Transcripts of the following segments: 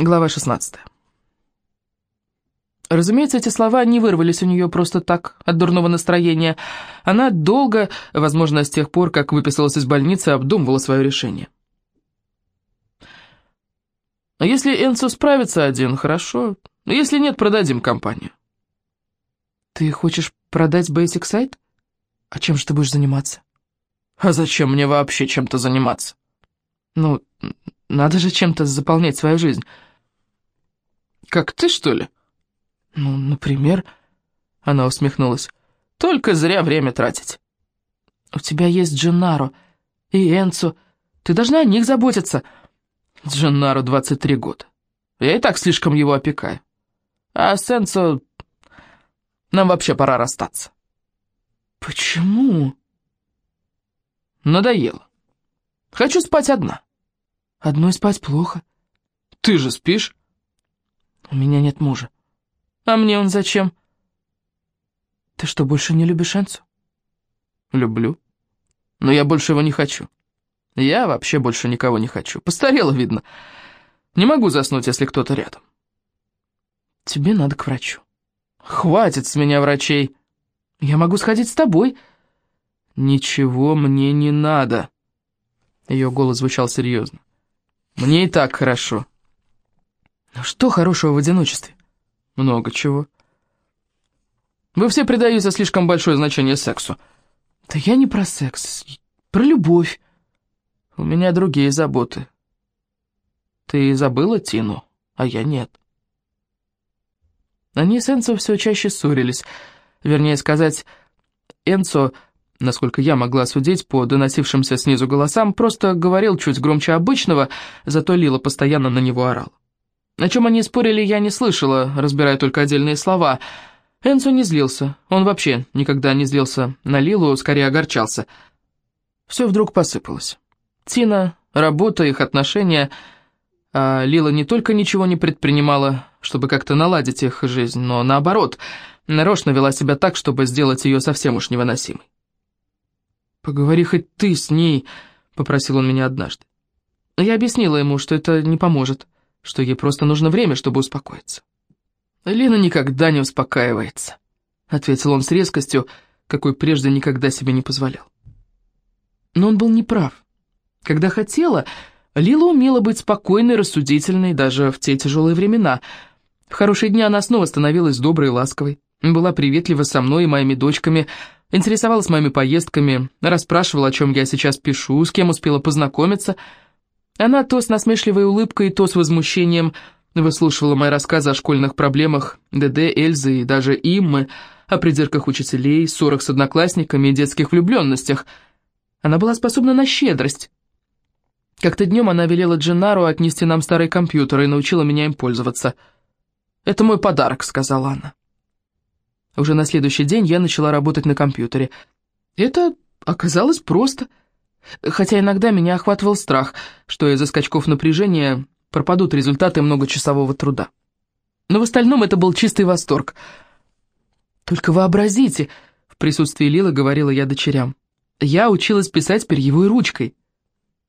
Глава 16. Разумеется, эти слова не вырвались у нее просто так, от дурного настроения. Она долго, возможно, с тех пор, как выписалась из больницы, обдумывала свое решение. Если Энцо справится один, хорошо. Если нет, продадим компанию. Ты хочешь продать Basic Site? А чем же ты будешь заниматься? А зачем мне вообще чем-то заниматься? Ну, надо же чем-то заполнять свою жизнь. Как ты, что ли? Ну, например... Она усмехнулась. Только зря время тратить. У тебя есть Дженнаро и Энцо. Ты должна о них заботиться. Дженнаро 23 года. Я и так слишком его опекаю. А с Энцо... Нам вообще пора расстаться. Почему? Надоело. Хочу спать одна. Одной спать плохо. Ты же спишь? У меня нет мужа. А мне он зачем? Ты что, больше не любишь Энцу? Люблю. Но я больше его не хочу. Я вообще больше никого не хочу. Постарела, видно. Не могу заснуть, если кто-то рядом. Тебе надо к врачу. Хватит с меня врачей. Я могу сходить с тобой. Ничего мне не надо. Ее голос звучал серьезно. Мне и так хорошо. Что хорошего в одиночестве? Много чего. Вы все придаете слишком большое значение сексу. Да я не про секс, про любовь. У меня другие заботы. Ты забыла Тину, а я нет. Они с Энцо все чаще ссорились. Вернее сказать, Энцо, насколько я могла судить по доносившимся снизу голосам, просто говорил чуть громче обычного, зато Лила постоянно на него орала. О чем они спорили, я не слышала, разбирая только отдельные слова. Энсо не злился, он вообще никогда не злился на Лилу, скорее огорчался. Все вдруг посыпалось. Тина, работа, их отношения... А Лила не только ничего не предпринимала, чтобы как-то наладить их жизнь, но наоборот, нарочно вела себя так, чтобы сделать ее совсем уж невыносимой. «Поговори хоть ты с ней», — попросил он меня однажды. Я объяснила ему, что это не поможет что ей просто нужно время, чтобы успокоиться. «Лена никогда не успокаивается», — ответил он с резкостью, какой прежде никогда себе не позволял. Но он был неправ. Когда хотела, Лила умела быть спокойной, рассудительной, даже в те тяжелые времена. В хорошие дни она снова становилась доброй и ласковой, была приветлива со мной и моими дочками, интересовалась моими поездками, расспрашивала, о чем я сейчас пишу, с кем успела познакомиться — она то с насмешливой улыбкой, то с возмущением выслушивала мои рассказы о школьных проблемах ДД, Эльзы и даже Иммы, о придирках учителей, ссорах с одноклассниками и детских влюбленностях. Она была способна на щедрость. Как-то днем она велела Дженнару отнести нам старый компьютер и научила меня им пользоваться. «Это мой подарок», — сказала она. Уже на следующий день я начала работать на компьютере. Это оказалось просто — Хотя иногда меня охватывал страх, что из-за скачков напряжения пропадут результаты многочасового труда. Но в остальном это был чистый восторг. «Только вообразите», — в присутствии Лилы говорила я дочерям, «я училась писать перьевой ручкой.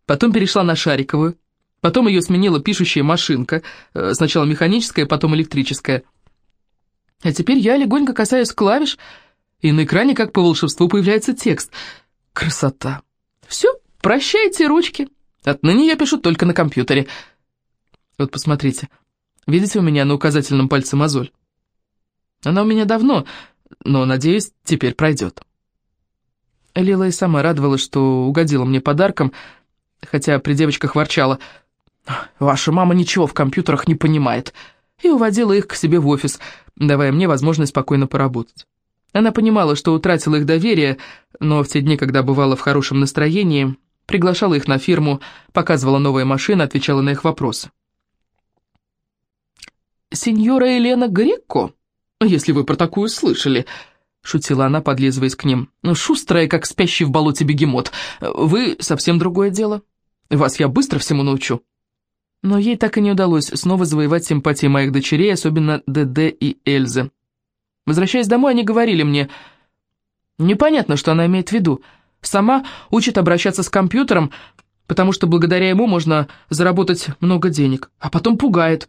Потом перешла на шариковую, потом ее сменила пишущая машинка, э, сначала механическая, потом электрическая. А теперь я легонько касаюсь клавиш, и на экране, как по волшебству, появляется текст. Красота!» Все, прощайте ручки. Отныне я пишу только на компьютере. Вот посмотрите. Видите у меня на указательном пальце мозоль? Она у меня давно, но, надеюсь, теперь пройдет. Лила и сама радовалась, что угодила мне подарком, хотя при девочках ворчала. «Ваша мама ничего в компьютерах не понимает», и уводила их к себе в офис, давая мне возможность спокойно поработать. Она понимала, что утратила их доверие, но в те дни, когда бывала в хорошем настроении, приглашала их на фирму, показывала новые машины, отвечала на их вопросы. «Сеньора Елена Грекко, если вы про такую слышали», — шутила она, подлизываясь к ним, «Ну, «шустрая, как спящий в болоте бегемот. Вы совсем другое дело. Вас я быстро всему научу». Но ей так и не удалось снова завоевать симпатии моих дочерей, особенно ДД и Эльзы. Возвращаясь домой, они говорили мне, непонятно, что она имеет в виду. Сама учит обращаться с компьютером, потому что благодаря ему можно заработать много денег, а потом пугает,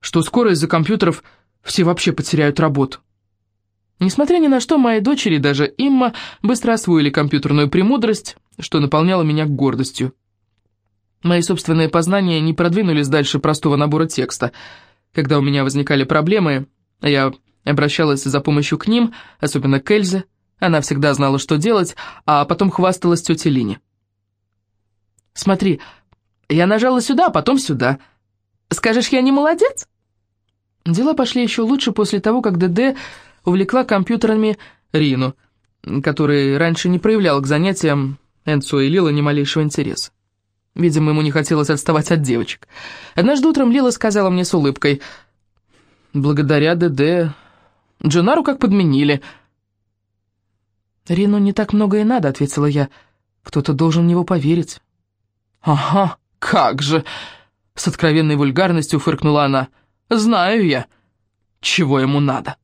что скоро из-за компьютеров все вообще потеряют работу. Несмотря ни на что, мои дочери, даже Имма, быстро освоили компьютерную премудрость, что наполняло меня гордостью. Мои собственные познания не продвинулись дальше простого набора текста. Когда у меня возникали проблемы, я обращалась за помощью к ним, особенно к Эльзе. Она всегда знала, что делать, а потом хвасталась тете Лине. «Смотри, я нажала сюда, а потом сюда. Скажешь, я не молодец?» Дела пошли еще лучше после того, как ДД увлекла компьютерами Рину, который раньше не проявлял к занятиям Энцо и Лила ни малейшего интереса. Видимо, ему не хотелось отставать от девочек. Однажды утром Лила сказала мне с улыбкой, «Благодаря ДД Джонару как подменили». «Рину не так много и надо», — ответила я. «Кто-то должен в него поверить». «Ага, как же!» — с откровенной вульгарностью фыркнула она. «Знаю я, чего ему надо».